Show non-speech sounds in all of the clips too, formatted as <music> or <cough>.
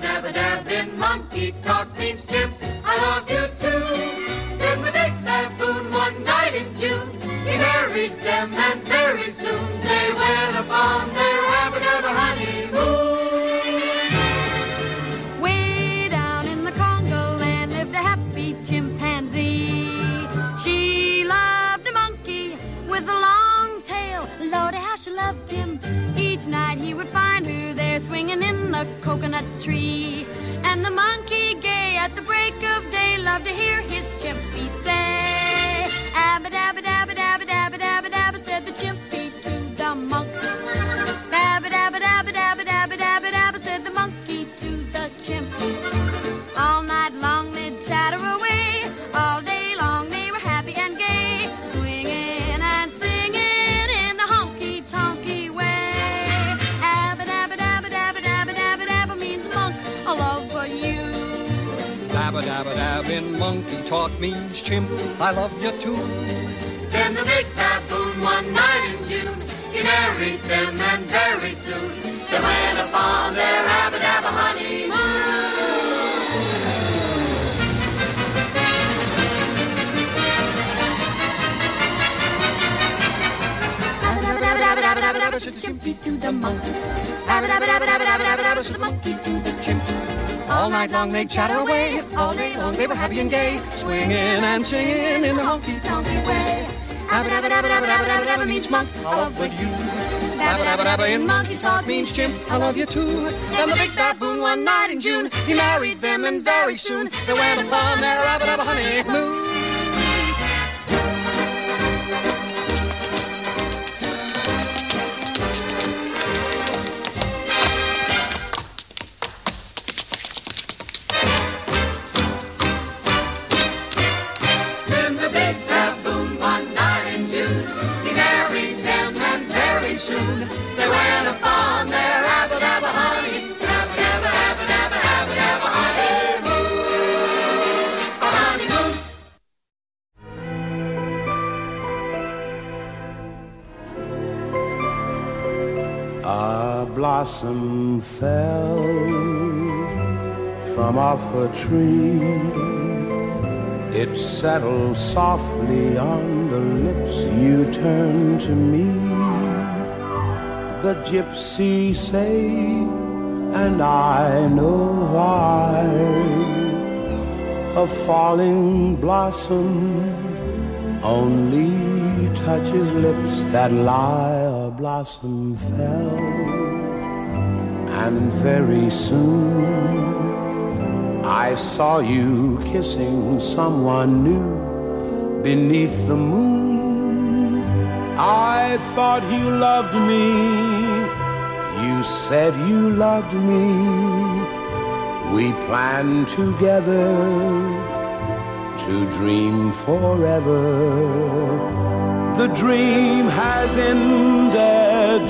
Dabba dabba dabbing monkey talk means chimp. I love you too. Then the big baboon one night in June, he married them and very soon they went upon their honeymoon. Way down in the Congo land lived a happy chimpanzee. She loved a monkey with a long tail. Lordy, how she loved him. Each night he would find her there swinging in the coconut tree. And the monkey, gay at the break of day, loved to hear his chimpy say, Abba dabba dabba dabba dabba dabba dabba, said the chimpy to the monk. Dabba dabba dabba dabba dabba dabba dabba, said the monkey to the chimp. Means chimp. I love you too. Then the big baboon one night in June, he married them and very soon they went upon their abba dabba honeymoon. Abba-dabba-dabba-dabba-dabba-dabba, said the chimpy to the monkey. Abba-dabba-dabba-dabba-dabba-dabba, said the monkey to the chimp. All night long they chatter away, all day long they were happy and gay, swinging and singing in the honky tonky way. Abba dabba dabba dabba dabba dabba dabba means monk, I love with you. Dabba dabba dabba in monkey talk means chimp, I love you too. Then the big baboon one night in June, he married them and very soon they went upon their abba dabba honeymoon. A blossom fell from off a tree. It settled softly on the lips you turned to me. The gypsy say, and I know why. A falling blossom only touches lips that lie. Blossom fell, and very soon I saw you kissing someone new beneath the moon. I thought you loved me. You said you loved me. We planned together to dream forever. The dream has ended,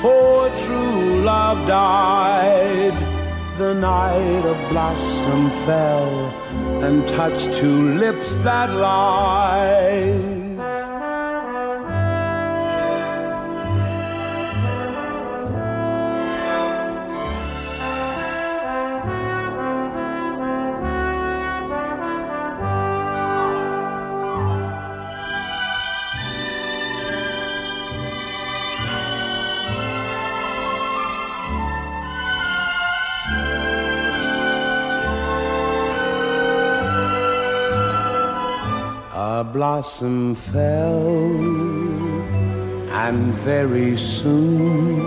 for true love died. The night a blossom fell and touched two lips that lied. A blossom fell, and very soon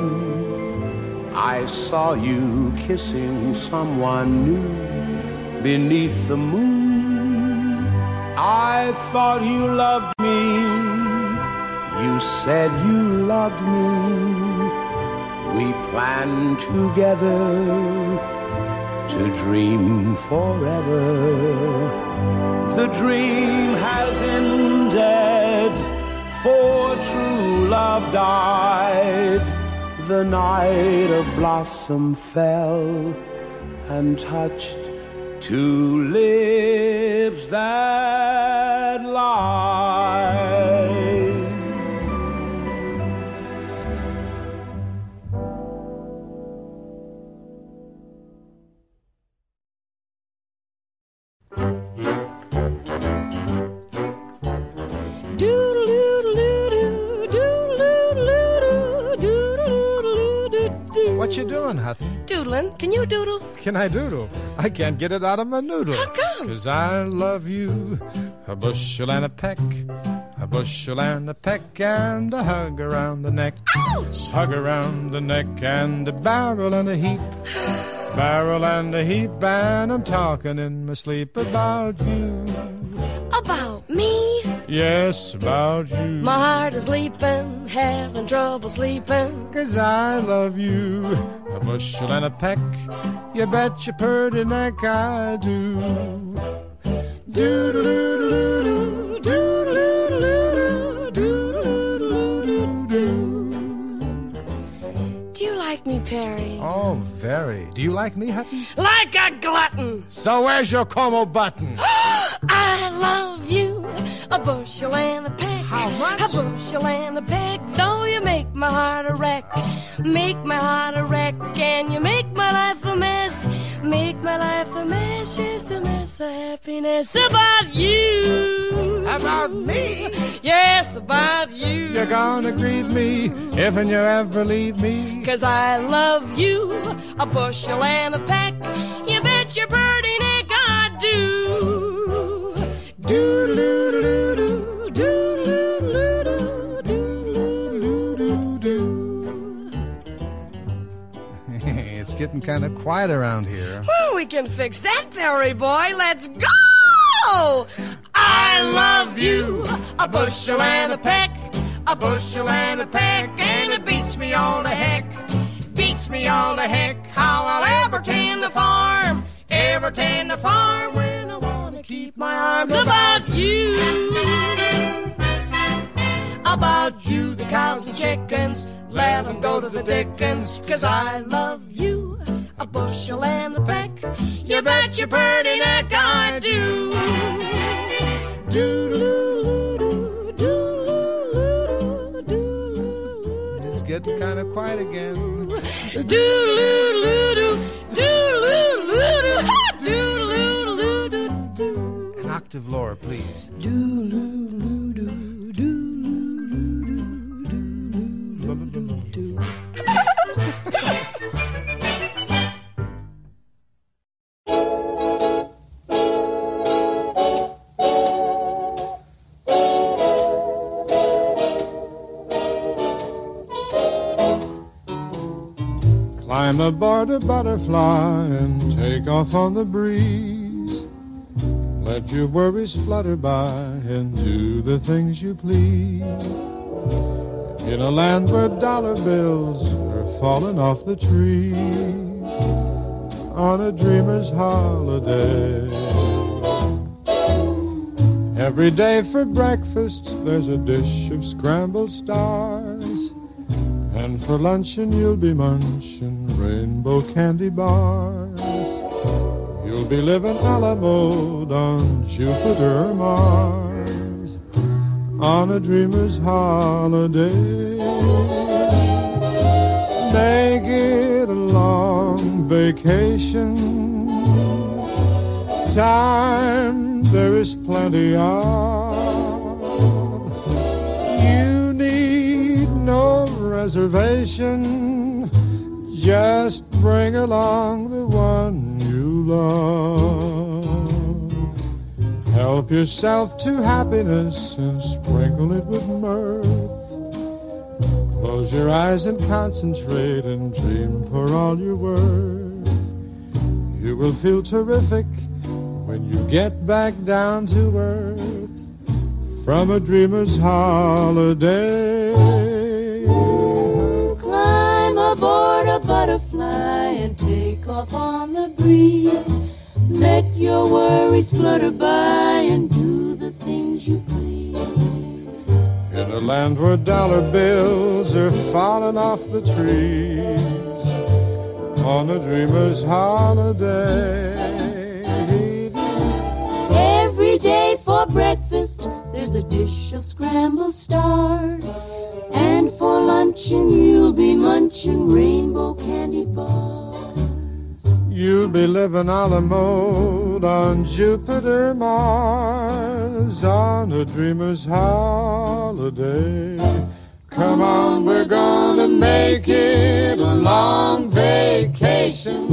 I saw you kissing someone new beneath the moon. I thought you loved me. You said you loved me. We planned together to dream forever. The dream has ended, for true love died. The night a blossom fell and touched two lips that lied. Can you doodle? Can I doodle? I can't get it out of my noodle. How come? Cause I love you. A bushel and a peck. A bushel and a peck and a hug around the neck. Ouch! Hug around the neck and a barrel and a heap. Barrel and a heap, and I'm talking in my sleep about you. About me? Yes, about you. My heart is leaping, having trouble sleeping. Cause I love you. A bushel and a peck. You bet your purty neck I do. Doodle-doodle-doo, doodle-doodle-doo, doodle-doodle-doo. Do you like me, Perry? Oh, very. Do you like me, Hutton? Like a glutton. So where's your Como button? <gasps> I love. A bushel and a peck. How much? A bushel and a peck. Though you make my heart a wreck. Make my heart a wreck. And you make my life a mess. Make my life a mess. Yes, a mess of happiness. About you. About me? Yes, about you. You're gonna grieve me if and you ever leave me. Cause I love you. A bushel and a peck. You bet your birdie neck I do. Doodle-doodle-doo, getting kind of quiet around here. Well, we can fix that, Perry boy. Let's go! I love you. A bushel and a peck. A bushel and a peck. And it beats me all to heck. Beats me all to heck. How I'll ever tend the farm. Ever tend the farm when I want to keep my arms about you. About you, the cows and chickens. Let 'em go to the dickens. Cause I love you. A bushel and a peck. You bet your pretty neck I do. Doodle-oo-doo, doodle-oo-doo, doodle-oo-doo. It's getting kind of quiet again. Doodle-oo-doo, doodle-oo-doo, ha, doodle-oo-doo-doo. An octave lower, please. Doodle-oo-doo, Aboard a butterfly and take off on the breeze. Let your worries flutter by and do the things you please. In a land where dollar bills are falling off the trees. On a dreamer's holiday. Every day for breakfast, there's a dish of scrambled stars. For luncheon, you'll be munching rainbow candy bars. You'll be living a la mode on Jupiter or Mars. On a dreamer's holiday. Make it a long vacation. Time there is plenty of. Reservation. Just bring along the one you love. Help yourself to happiness and sprinkle it with mirth. Close your eyes and concentrate and dream for all you're worth. You will feel terrific when you get back down to earth from a dreamer's holiday. Take off on the breeze. Let your worries flutter by and do the things you please. In a land where dollar bills are falling off the trees on a dreamer's holiday. Every day for breakfast, there's a dish of scrambled stars. And for luncheon, you'll be munching rainbow. You'll be living a la mode on Jupiter, Mars, on a dreamer's holiday. Come on, we're gonna make it a long vacation.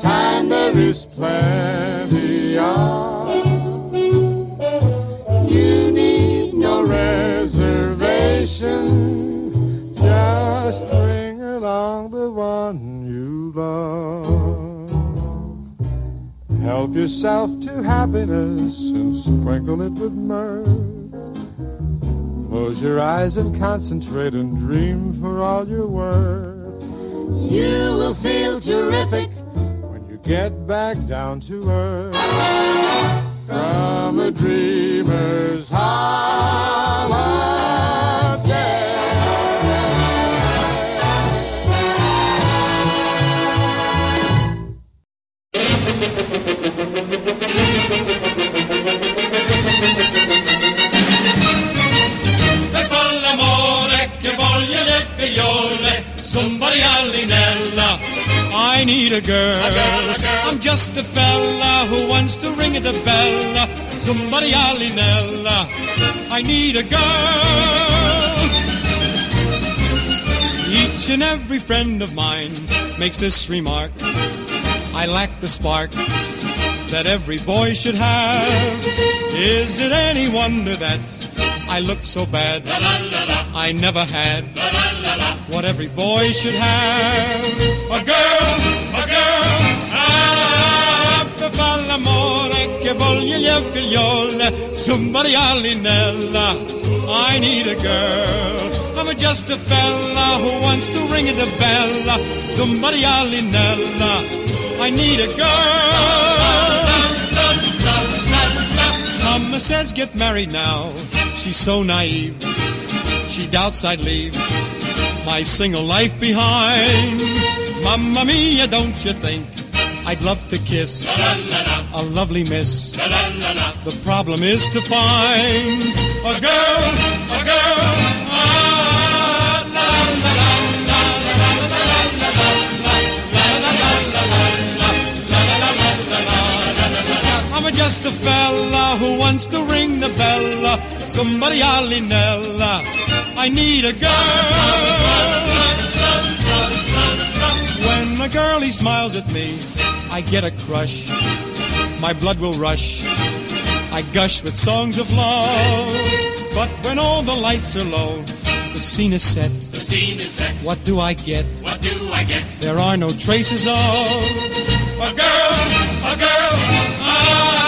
Time there is plenty of. You need no reservation, just bring along the one love. Help yourself to happiness and sprinkle it with mirth. Close your eyes and concentrate and dream for all you're worth. You will feel terrific. When you get back down to earth. From a dreamer's holiday. Per far l'amore che voglio le figliole, somebody allinella. I need a girl. I'm just a fella who wants to ring at the bell. Somebody allinella. I need a girl. Each and every friend of mine makes this remark. I lack the spark that every boy should have. Is it any wonder that I look so bad? I never had what every boy should have. A girl, a girl, far l'amore che voglio le figliole, somebody allinella. I need a girl. I'm just a fella who wants to ring the bell. Somebody allinella. I need a girl. Mama says get married now. She's so naive. She doubts I'd leave my single life behind. Mamma mia, don't you think I'd love to kiss a lovely miss? The problem is to find a girl, a girl. Wants to ring the bell. Somebody allinella. I need a girl. When a girlie smiles at me, I get a crush. My blood will rush. I gush with songs of love. But when all the lights are low, the scene is set. The scene is set. What do I get? What do I get? There are no traces of a girl, a girl. Ah,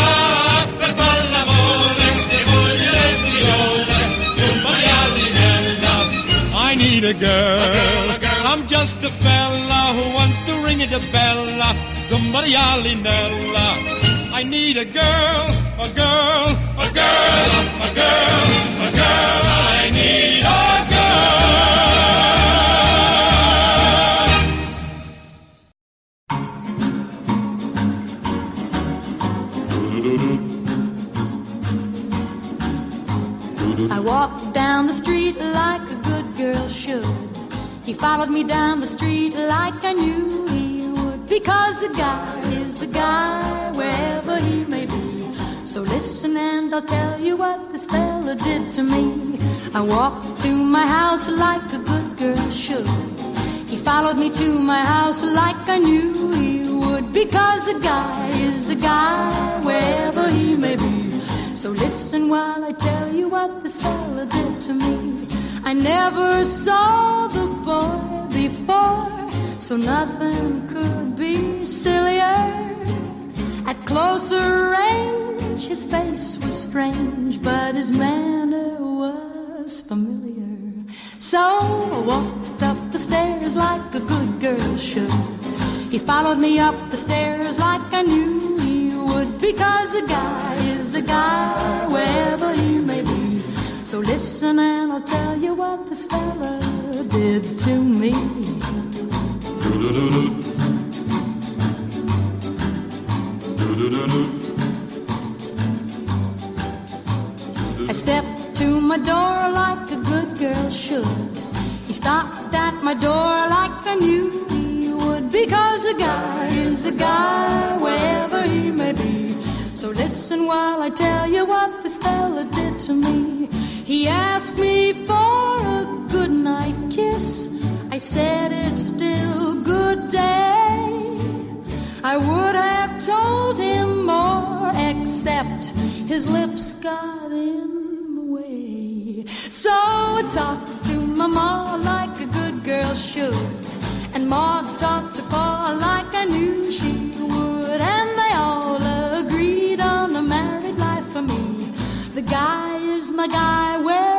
need a girl. I'm just a fella who wants to ring the bell. Somebody allinella. I need a girl, a girl, a girl, a girl, a girl. I need a girl. I walked down the street like followed me down the street like I knew he would. Because a guy is a guy wherever he may be. So listen and I'll tell you what this fella did to me. I walked to my house like a good girl should. He followed me to my house like I knew he would. Because a guy is a guy wherever he may be. So listen while I tell you what this fella did to me. I never saw the boy before, so nothing could be sillier. At closer range, his face was strange, but his manner was familiar. So I walked up the stairs like a good girl should. He followed me up the stairs like I knew he would, because a guy is a guy wherever listen and I'll tell you what this fella did to me. I stepped to my door like a good girl should. He stopped at my door like I knew he would, because a guy is a guy wherever he may be. So listen while I tell you what this fella did to me. He asked me for a good night kiss. I said it's still good day. I would have told him more, except his lips got in the way. So I talked to my ma like a good girl should, and ma talked to pa like I knew she would. And guy is my guy. Well.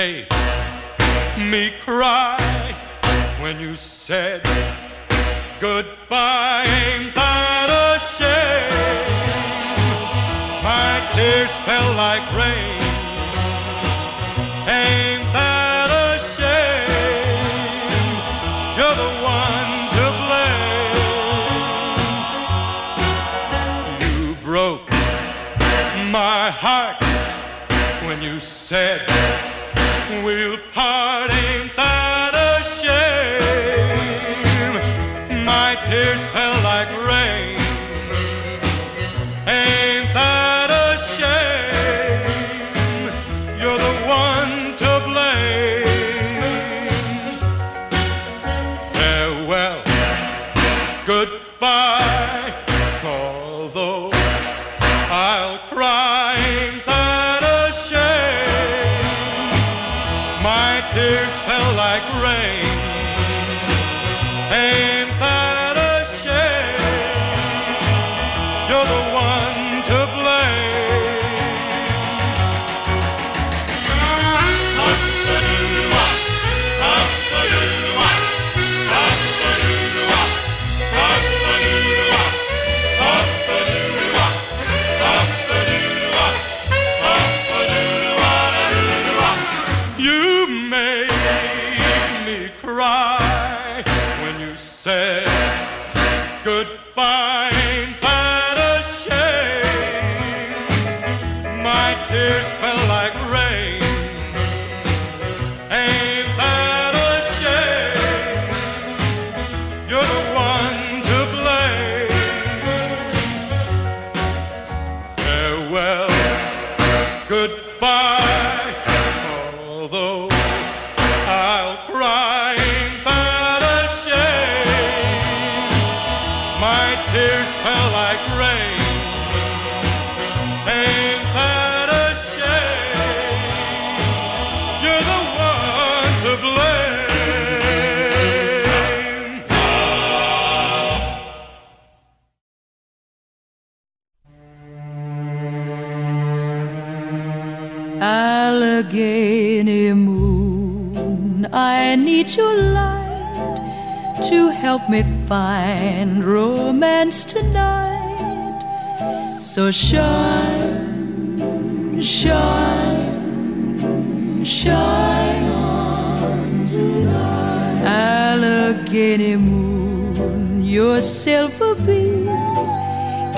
made me cry when you said goodbye. Ain't that a shame? My tears fell like rain. will pass. me find romance tonight. So shine, shine, shine on tonight. Allegheny moon, your silver beams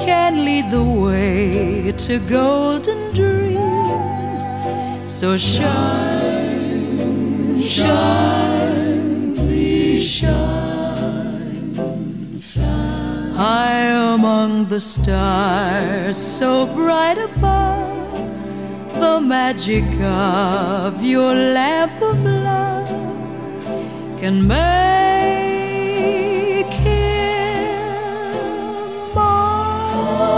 can lead the way to golden dreams. So shine, shine. the stars so bright above the magic of your lamp of love can make him more.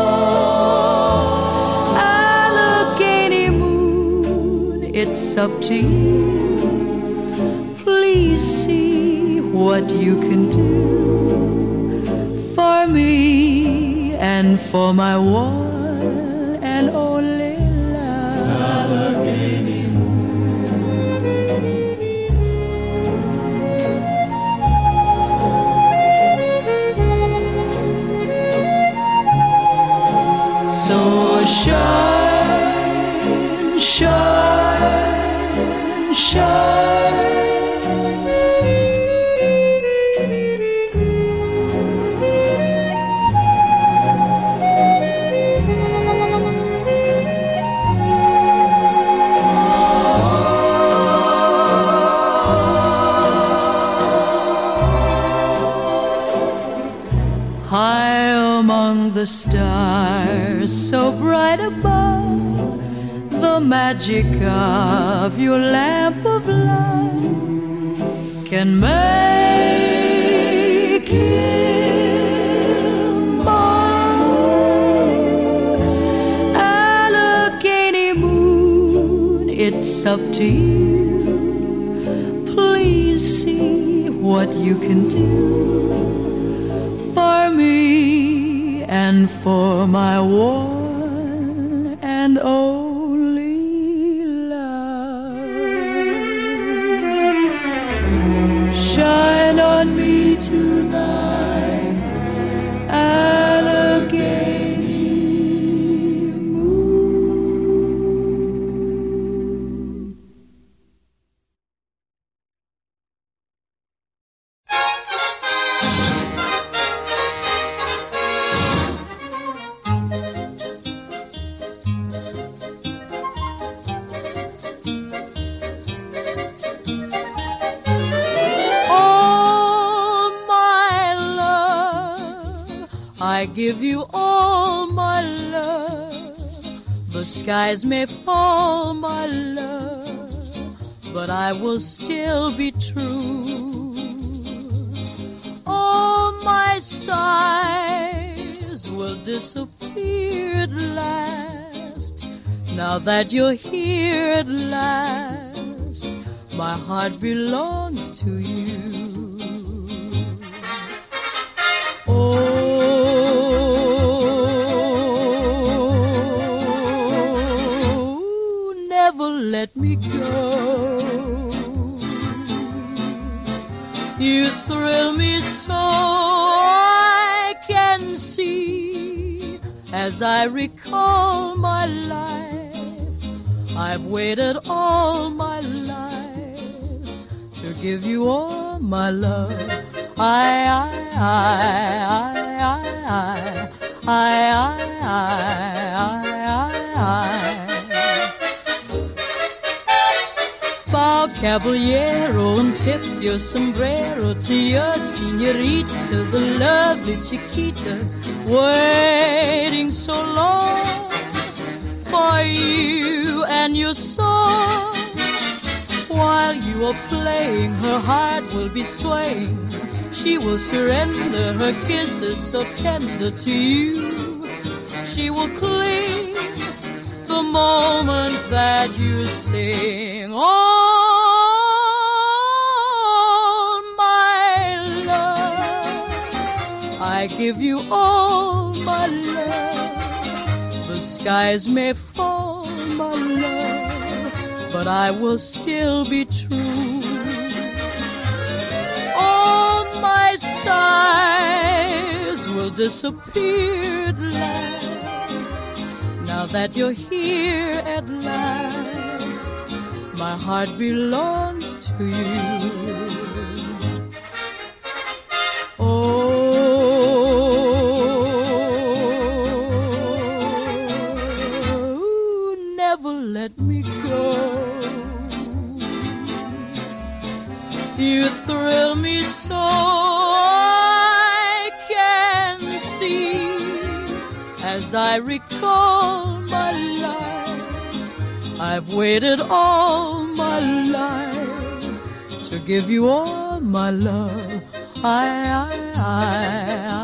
Allegheny moon it's up to you. Please see what you can do for me and for my walk stars so bright above, the magic of your lamp of love can make him mine. Allegheny moon, it's up to you. Please see what you can do for me and for my one I give you all my love. The skies may fall, my love, but I will still be true. All my sighs will disappear at last. Now that you're here at last, my heart belongs let me go. You thrill me so I can see as I recall my life. I've waited all my life to give you all my love. I, I, I, I, I, I, I. I. caballero and tip your sombrero to your senorita, the lovely Chiquita, waiting so long for you and your song. While you are playing, her heart will be swaying. She will surrender her kisses so tender to you. She will cling the moment that you sing. All give you all my love. The skies may fall, my love, but I will still be true. All my sighs will disappear at last. Now that you're here at last, my heart belongs to you. As I recall my life. I've waited all my life to give you all my love. I, I, I,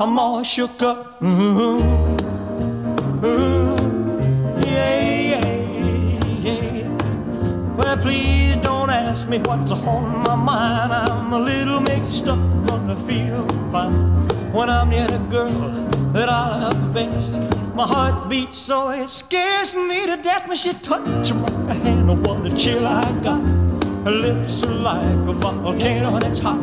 I'm all shook up. Ooh, ooh, yeah, yeah, yeah. Well, please don't ask me what's on my mind. I'm a little mixed up, gonna feel fine. when I'm near the girl that I love best. My heart beats so it scares me to death when she touches my hand. What a chill I got. Her lips are like a volcano that's hot.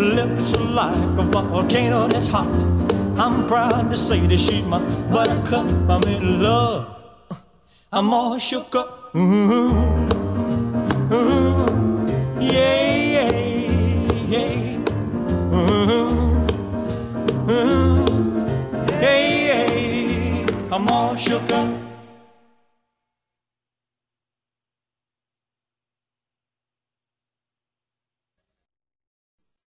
Lips are like a volcano that's hot. I'm proud to say that she's my buttercup. I'm in love. I'm all shook up. Ooh, ooh, yeah, yeah, yeah. Ooh, ooh, yeah, yeah. I'm all shook up.